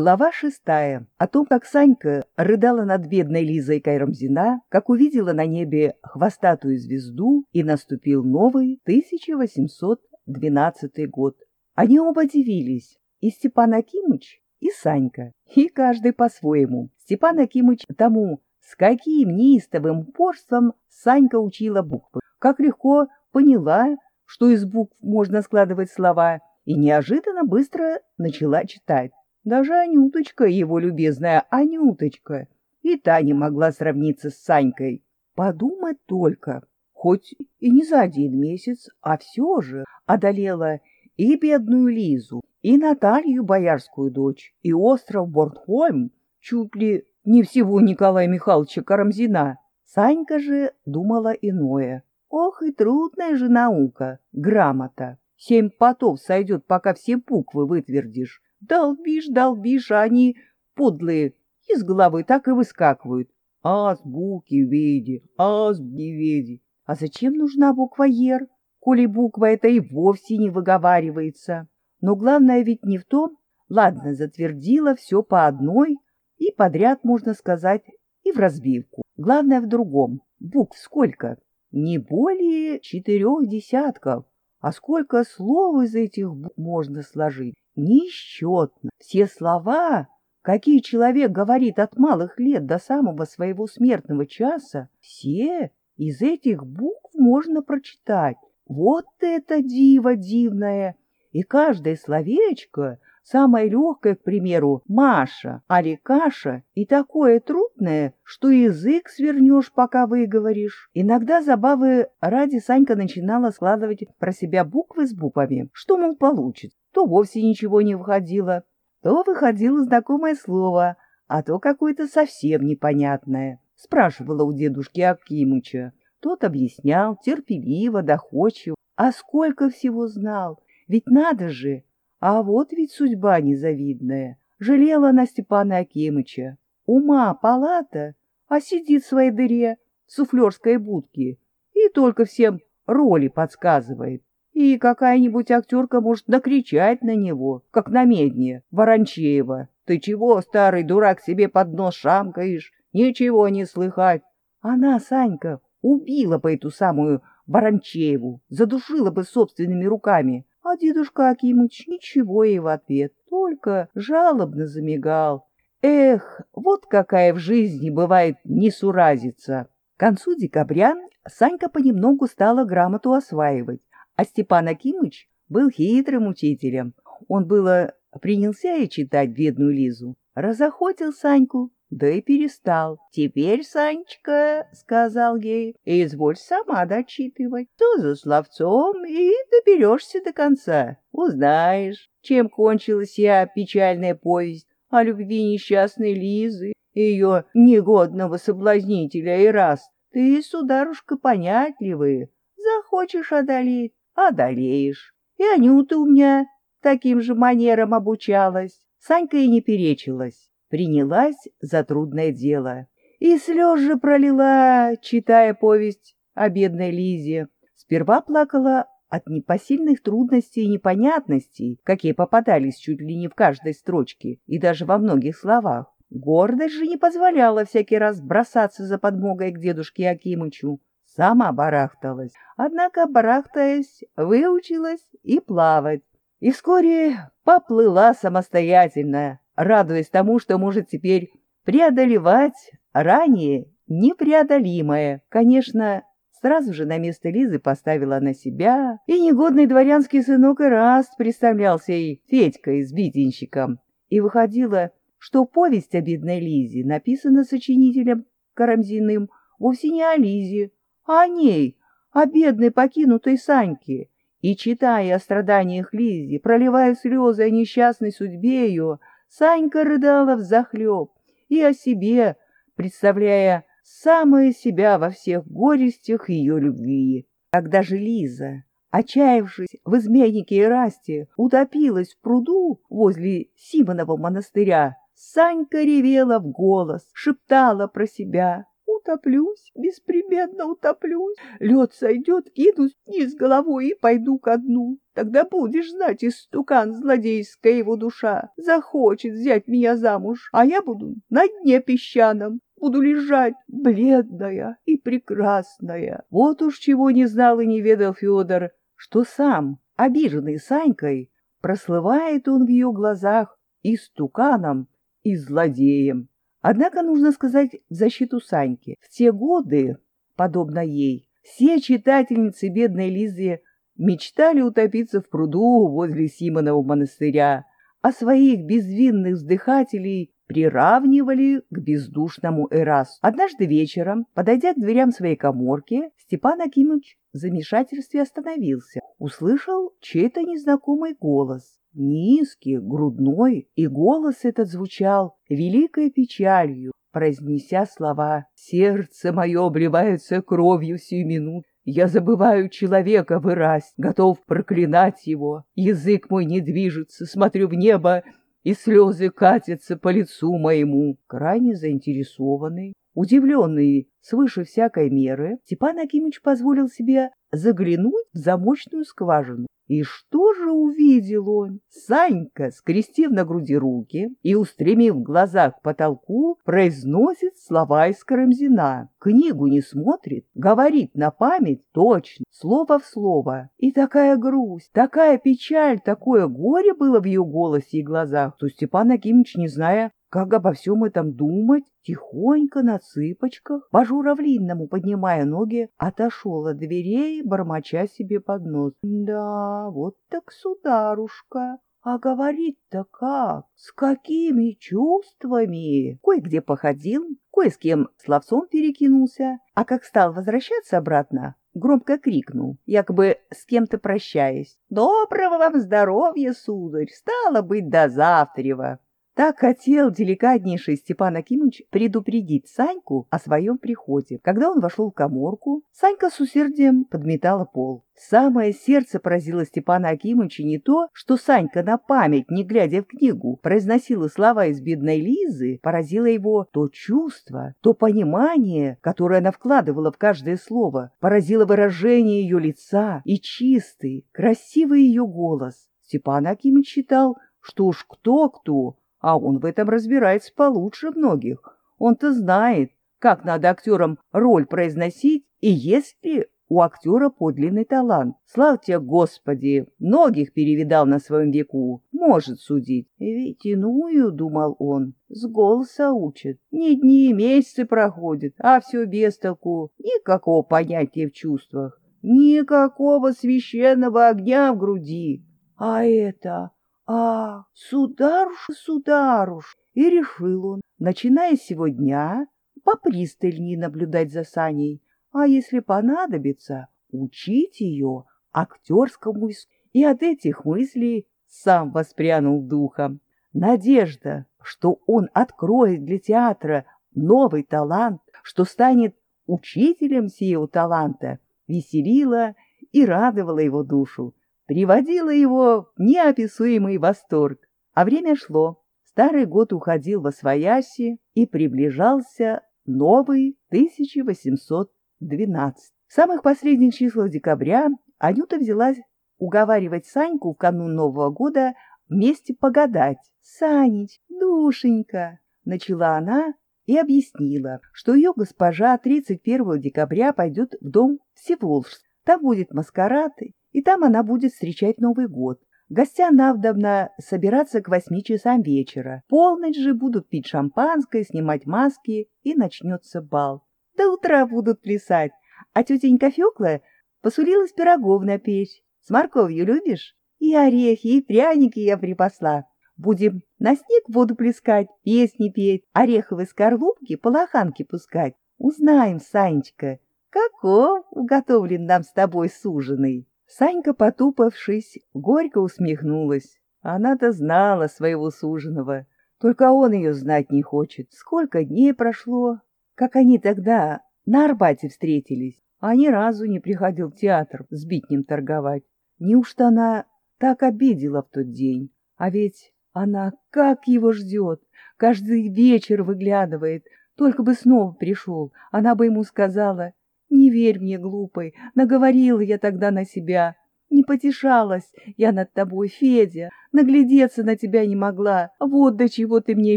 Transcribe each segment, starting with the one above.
Глава шестая. О том, как Санька рыдала над бедной Лизой Кайрамзина, как увидела на небе хвостатую звезду, и наступил новый 1812 год. Они оба дивились, и Степан Акимыч, и Санька, и каждый по-своему. Степан Акимыч тому, с каким неистовым упорством Санька учила буквы, как легко поняла, что из букв можно складывать слова, и неожиданно быстро начала читать. Даже Анюточка, его любезная Анюточка, и та не могла сравниться с Санькой. Подумать только, хоть и не за один месяц, а все же одолела и бедную Лизу, и Наталью, боярскую дочь, и остров Бортхольм, чуть ли не всего Николая Михайловича Карамзина. Санька же думала иное. Ох, и трудная же наука, грамота. Семь потов сойдет, пока все буквы вытвердишь. Долбишь, долбишь, а они подлые, из головы так и выскакивают. Азбуки веди, азбуки веди. А зачем нужна буква «Ер», коли буква эта и вовсе не выговаривается? Но главное ведь не в том, ладно, затвердила все по одной, и подряд, можно сказать, и в разбивку. Главное в другом. Букв сколько? Не более четырех десятков. А сколько слов из этих букв можно сложить? Несчетно. Все слова, какие человек говорит от малых лет до самого своего смертного часа, все из этих букв можно прочитать. Вот это диво дивное! И каждое словечко Самое легкое, к примеру, Маша, али каша, и такое трудное, что язык свернешь, пока выговоришь. Иногда забавы ради Санька начинала складывать про себя буквы с буквами, что, мол, получится. То вовсе ничего не выходило, то выходило знакомое слово, а то какое-то совсем непонятное. Спрашивала у дедушки Акимыча. Тот объяснял терпеливо, доходчиво. А сколько всего знал! Ведь надо же! А вот ведь судьба незавидная. Жалела она Степана Акимыча. Ума палата, а сидит в своей дыре в суфлерской будке и только всем роли подсказывает. И какая-нибудь актерка может накричать на него, как на медне, Ворончеева. «Ты чего, старый дурак, себе под нос шамкаешь? Ничего не слыхать!» Она, Санька, убила бы эту самую Ворончееву, задушила бы собственными руками, а дедушка Акимыч ничего ей в ответ, только жалобно замигал. Эх, вот какая в жизни бывает несуразица. К концу декабря Санька понемногу стала грамоту осваивать, а Степан Акимыч был хитрым учителем. Он было принялся и читать бедную Лизу, разохотил Саньку, да и перестал. «Теперь, Санечка, — сказал ей, — изволь сама дочитывать, то за словцом и доберешься до конца. Узнаешь, чем кончилась я печальная повесть о любви несчастной Лизы и ее негодного соблазнителя и раз. Ты, сударушка, понятливый, захочешь одолеть — одолеешь. И Анюта у меня таким же манером обучалась. Санька и не перечилась принялась за трудное дело. И слез же пролила, читая повесть о бедной Лизе. Сперва плакала от непосильных трудностей и непонятностей, какие попадались чуть ли не в каждой строчке и даже во многих словах. Гордость же не позволяла всякий раз бросаться за подмогой к дедушке Акимычу. Сама барахталась, однако, барахтаясь, выучилась и плавать. И вскоре поплыла самостоятельно, радуясь тому, что может теперь преодолевать ранее непреодолимое. Конечно, сразу же на место Лизы поставила на себя, и негодный дворянский сынок Ираст представлялся ей Федькой с битенщиком. И выходило, что повесть о бедной Лизе написана сочинителем Карамзиным вовсе не о Лизе, о ней, о бедной покинутой Саньке. И, читая о страданиях Лизи, проливая слезы о несчастной судьбе ее, Санька рыдала взахлеб и о себе, представляя самое себя во всех горестях ее любви. Когда же Лиза, отчаявшись в изменнике и расте, утопилась в пруду возле Симонова монастыря, Санька ревела в голос, шептала про себя. Утоплюсь, беспременно утоплюсь. Лед сойдет, кинусь вниз головой и пойду ко дну. Тогда будешь знать, истукан злодейская его душа захочет взять меня замуж, а я буду на дне песчаном, буду лежать, бледная и прекрасная. Вот уж чего не знал и не ведал Федор, что сам, обиженный Санькой, прослывает он в ее глазах и стуканом, и злодеем. Однако нужно сказать в защиту Саньки. В те годы, подобно ей, все читательницы бедной Лизы мечтали утопиться в пруду возле Симонова монастыря, а своих безвинных вздыхателей приравнивали к бездушному Эрасу. Однажды вечером, подойдя к дверям своей коморки, Степан Акимович в замешательстве остановился. Услышал чей-то незнакомый голос. Низкий, грудной, и голос этот звучал великой печалью, произнеся слова «Сердце мое обливается кровью сию минут, я забываю человека вырась, готов проклинать его. Язык мой не движется, смотрю в небо, и слезы катятся по лицу моему. Крайне заинтересованный, удивленный свыше всякой меры, Степан Акимович позволил себе заглянуть в замочную скважину. И что же увидел он? Санька, скрестив на груди руки и устремив глаза к потолку, произносит слова из Карамзина. Книгу не смотрит, говорит на память точно, слово в слово. И такая грусть, такая печаль, такое горе было в ее голосе и глазах, что Степан Акимович, не зная, как обо всем этом думать, тихонько на цыпочках, по журавлинному поднимая ноги, отошел от дверей, бормоча себе под нос. Да, вот так сударушка, а говорить-то как? С какими чувствами? Кое-где походил, кое с кем словцом перекинулся, а как стал возвращаться обратно, громко крикнул, якобы с кем-то прощаясь. «Доброго вам здоровья, сударь! Стало быть, до завтрева!» Так хотел деликатнейший Степан Акимович предупредить Саньку о своем приходе. Когда он вошел в коморку, Санька с усердием подметала пол. Самое сердце поразило Степана Акимовича не то, что Санька на память, не глядя в книгу, произносила слова из бедной Лизы, поразило его то чувство, то понимание, которое она вкладывала в каждое слово, поразило выражение ее лица и чистый, красивый ее голос. Степан Акимович считал, что уж кто-кто, а он в этом разбирается получше многих. Он-то знает, как надо актерам роль произносить и есть ли у актера подлинный талант. Славьте Господи, многих перевидал на своем веку, может судить. Ведь иную, думал он, с голоса учат. Не дни, месяцы проходят, а все без толку, никакого понятия в чувствах, никакого священного огня в груди. А это а, сударуш, сударуш! И решил он, начиная с сего дня, попристальнее наблюдать за Саней, а если понадобится, учить ее актерскому искусству. И от этих мыслей сам воспрянул духом. Надежда, что он откроет для театра новый талант, что станет учителем сего таланта, веселила и радовала его душу приводило его неописуемый восторг. А время шло, старый год уходил во свояси, и приближался новый 1812. В самых последних числах декабря Анюта взялась уговаривать Саньку в канун Нового года вместе погадать. «Санич, душенька!» — начала она и объяснила, что ее госпожа 31 декабря пойдет в дом Всеволжск. Там будет маскарад и там она будет встречать Новый год. Гостя Навдовна собираться к восьми часам вечера. Полночь же будут пить шампанское, снимать маски, и начнется бал. До утра будут плясать. А тетенька Фёкла посулилась пирогов на печь. С морковью любишь? И орехи, и пряники я припасла. Будем на снег воду плескать, песни петь, ореховые скорлупки по лоханке пускать. Узнаем, Санечка, каков уготовлен нам с тобой суженый. Санька, потупавшись, горько усмехнулась. Она-то знала своего суженого, только он ее знать не хочет. Сколько дней прошло, как они тогда на Арбате встретились, а ни разу не приходил в театр с битнем торговать. Неужто она так обидела в тот день? А ведь она как его ждет, каждый вечер выглядывает, Только бы снова пришел, она бы ему сказала, «Не верь мне, глупый, наговорила я тогда на себя, не потешалась я над тобой, Федя, наглядеться на тебя не могла. Вот до чего ты мне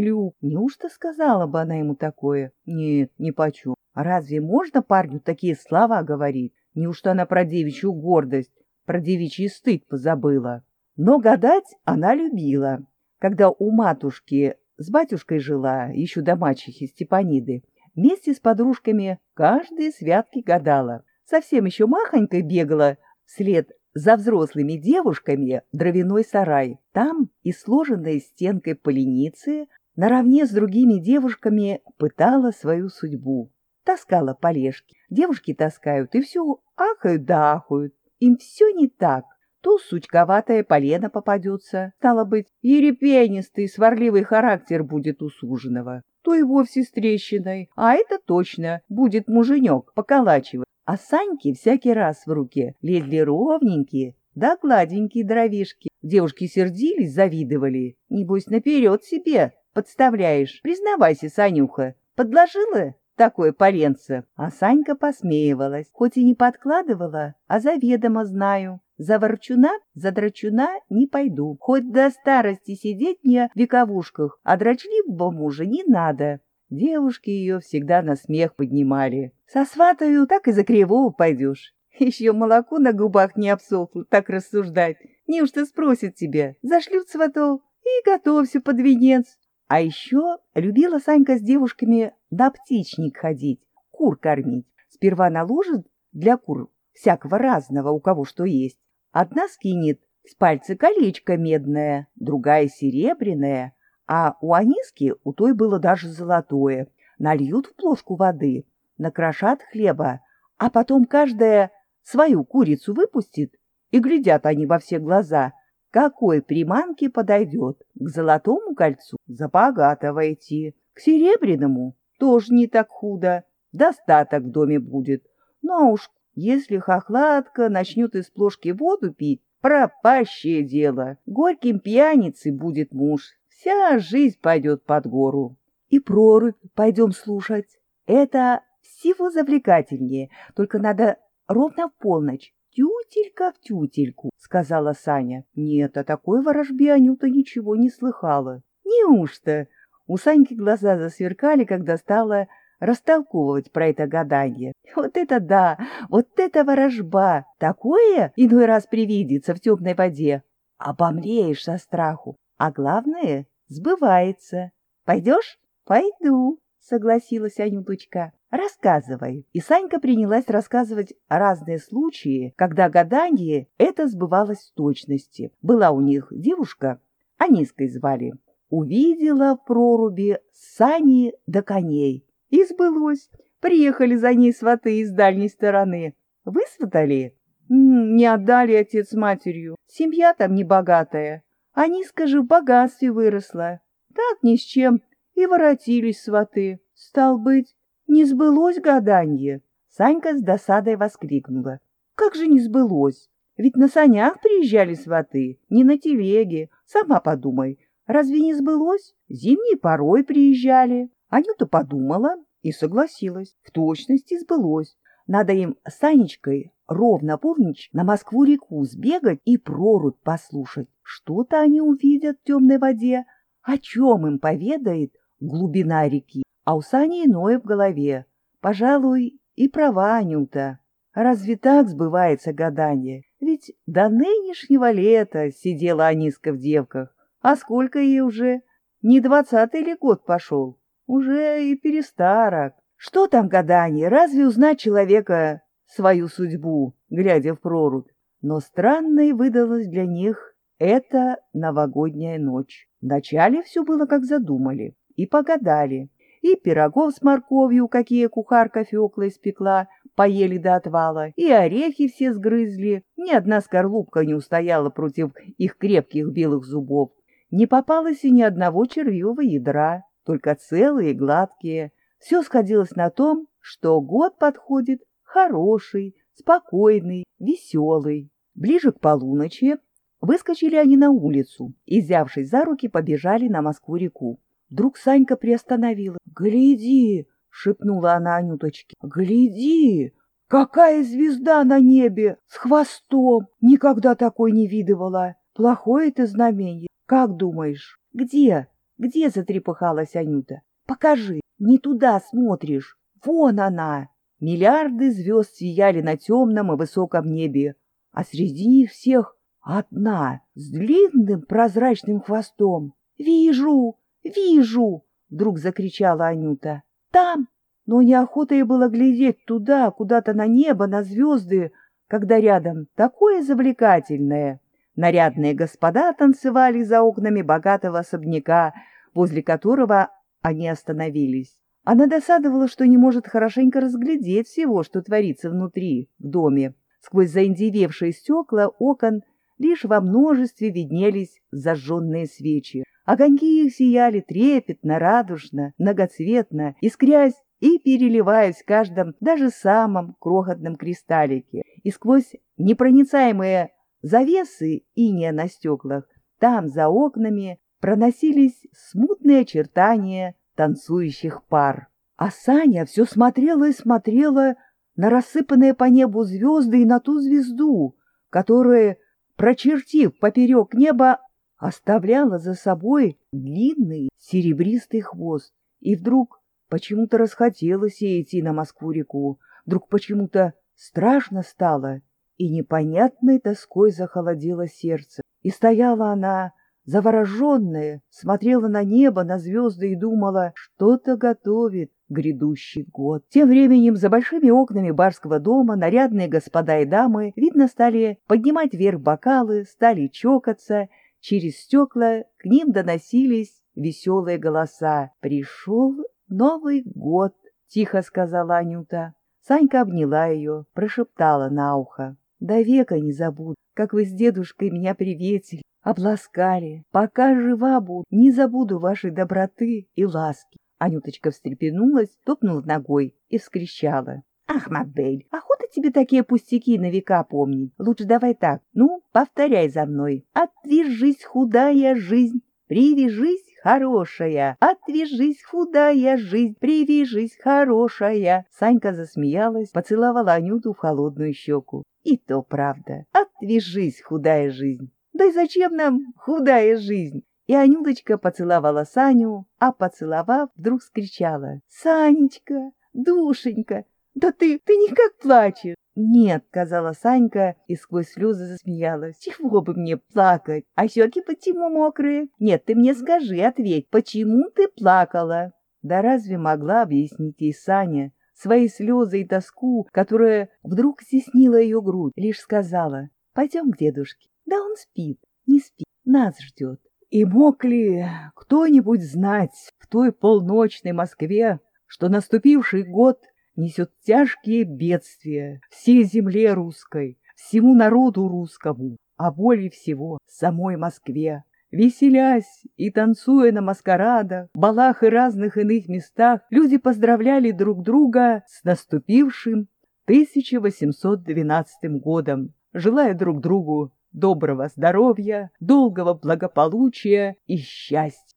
люб. Неужто сказала бы она ему такое? Нет, не почу. Разве можно парню такие слова говорить? Неужто она про девичью гордость, про девичий стыд позабыла? Но гадать она любила. Когда у матушки с батюшкой жила, еще до мачехи Степаниды, вместе с подружками каждые святки гадала. Совсем еще махонькой бегала вслед за взрослыми девушками дровяной сарай. Там и сложенная стенкой поленицы наравне с другими девушками пытала свою судьбу. Таскала полежки. Девушки таскают и все ахают да ахают. Им все не так. То сучковатое полено попадется, стало быть, ерепенистый, сварливый характер будет у суженого, то и вовсе с трещиной, а это точно будет муженек поколачивать. А Саньки всякий раз в руке лезли ровненькие, да гладенькие дровишки. Девушки сердились, завидовали. Небось, наперед себе подставляешь. Признавайся, Санюха, подложила такое поленце? А Санька посмеивалась, хоть и не подкладывала, а заведомо знаю. За ворчуна, за драчуна не пойду. Хоть до старости сидеть мне в вековушках, а дрочливого мужа не надо. Девушки ее всегда на смех поднимали. Сосватаю, так и за кривого пойдешь. Еще молоко на губах не обсохло, так рассуждать. Неужто спросят тебя, зашлют сватов и готовься под венец. А еще любила Санька с девушками на птичник ходить, кур кормить. Сперва наложит для кур всякого разного, у кого что есть. Одна скинет с пальца колечко медное, другая серебряное, а у Аниски у той было даже золотое. Нальют в плошку воды, накрошат хлеба, а потом каждая свою курицу выпустит, и глядят они во все глаза, какой приманке подойдет. К золотому кольцу за богатого идти, к серебряному тоже не так худо, достаток в доме будет. Ну а уж если хохлатка начнет из плошки воду пить, пропащее дело. Горьким пьяницей будет муж, Вся жизнь пойдет под гору. И прорубь пойдем слушать. Это всего завлекательнее, только надо ровно в полночь. «Тютелька в тютельку», — сказала Саня. Нет, о такой ворожбе Анюта ничего не слыхала. Неужто? У Саньки глаза засверкали, когда стала растолковывать про это гадание. Вот это да, вот это ворожба! Такое иной раз привидится в темной воде. Обомлеешь со страху. А главное, сбывается. Пойдешь? Пойду, согласилась Анюточка. Рассказывай. И Санька принялась рассказывать разные случаи, когда гадание это сбывалось в точности. Была у них девушка, Аниской звали. Увидела в проруби сани до коней. И сбылось. Приехали за ней сваты из дальней стороны. Высватали? Не отдали отец с матерью. Семья там небогатая. Они, скажи, в богатстве выросла. Так ни с чем и воротились сваты. Стал быть, не сбылось гаданье. Санька с досадой воскликнула. Как же не сбылось? Ведь на санях приезжали сваты, не на телеге. Сама подумай, разве не сбылось? Зимней порой приезжали. Анюта подумала и согласилась. В точности сбылось. Надо им с Санечкой ровно полночь на Москву-реку сбегать и прорубь послушать. Что-то они увидят в темной воде, о чем им поведает глубина реки. А у Сани иное в голове. Пожалуй, и права Анюта. Разве так сбывается гадание? Ведь до нынешнего лета сидела Аниска в девках. А сколько ей уже? Не двадцатый ли год пошел? Уже и перестарок. Что там гадание? Разве узнать человека свою судьбу, глядя в прорубь? Но странной выдалась для них эта новогодняя ночь. Вначале все было как задумали, и погадали, и пирогов с морковью, какие кухарка Фёкла испекла, поели до отвала, и орехи все сгрызли, ни одна скорлупка не устояла против их крепких белых зубов. Не попалось и ни одного червивого ядра, только целые гладкие, все сходилось на том, что год подходит хороший, спокойный, веселый. Ближе к полуночи выскочили они на улицу и, взявшись за руки, побежали на Москву-реку. Вдруг Санька приостановила. «Гляди, шепнула она Анюточке. «Гляди, какая звезда на небе с хвостом! Никогда такой не видывала. Плохое это знамение. Как думаешь, где? Где затрепыхалась Анюта? Покажи, не туда смотришь. Вон она!» Миллиарды звезд сияли на темном и высоком небе, а среди них всех одна с длинным прозрачным хвостом. «Вижу! Вижу!» — вдруг закричала Анюта. «Там!» Но неохота ей было глядеть туда, куда-то на небо, на звезды, когда рядом такое завлекательное. Нарядные господа танцевали за окнами богатого особняка, возле которого они остановились. Она досадовала, что не может хорошенько разглядеть всего, что творится внутри, в доме. Сквозь заиндевевшие стекла окон лишь во множестве виднелись зажженные свечи. Огоньки их сияли трепетно, радужно, многоцветно, искрясь и переливаясь в каждом, даже самом крохотном кристаллике. И сквозь непроницаемые завесы иния на стеклах, там, за окнами, проносились смутные очертания танцующих пар. А Саня все смотрела и смотрела на рассыпанные по небу звезды и на ту звезду, которая, прочертив поперек неба, оставляла за собой длинный серебристый хвост. И вдруг почему-то расхотелось ей идти на Москву-реку, вдруг почему-то страшно стало, и непонятной тоской захолодело сердце. И стояла она, завороженная, смотрела на небо, на звезды и думала, что-то готовит грядущий год. Тем временем за большими окнами барского дома нарядные господа и дамы, видно, стали поднимать вверх бокалы, стали чокаться, через стекла к ним доносились веселые голоса. «Пришел Новый год», — тихо сказала Анюта. Санька обняла ее, прошептала на ухо. «До века не забуду, как вы с дедушкой меня приветили, обласкали. Пока жива буду, не забуду вашей доброты и ласки. Анюточка встрепенулась, топнула ногой и вскричала. «Ах, модель, охота тебе такие пустяки на века помнить. Лучше давай так. Ну, повторяй за мной. Отвяжись, худая жизнь, привяжись, хорошая. Отвяжись, худая жизнь, привяжись, хорошая. Санька засмеялась, поцеловала Анюту в холодную щеку. И то правда. Отвяжись, худая жизнь. Да и зачем нам худая жизнь? И Анюточка поцеловала Саню, а поцеловав, вдруг скричала. «Санечка, душенька, да ты, ты никак плачешь!» «Нет», — сказала Санька и сквозь слезы засмеялась. «Чего бы мне плакать? А щеки почему мокрые? Нет, ты мне скажи, ответь, почему ты плакала?» Да разве могла объяснить ей Саня свои слезы и тоску, которая вдруг стеснила ее грудь, лишь сказала «Пойдем к дедушке». Да он спит, не спит, нас ждет. И мог ли кто-нибудь знать в той полночной Москве, что наступивший год несет тяжкие бедствия всей земле русской, всему народу русскому, а более всего самой Москве? Веселясь и танцуя на маскарадах, балах и разных иных местах, люди поздравляли друг друга с наступившим 1812 годом, желая друг другу доброго здоровья, долгого благополучия и счастья.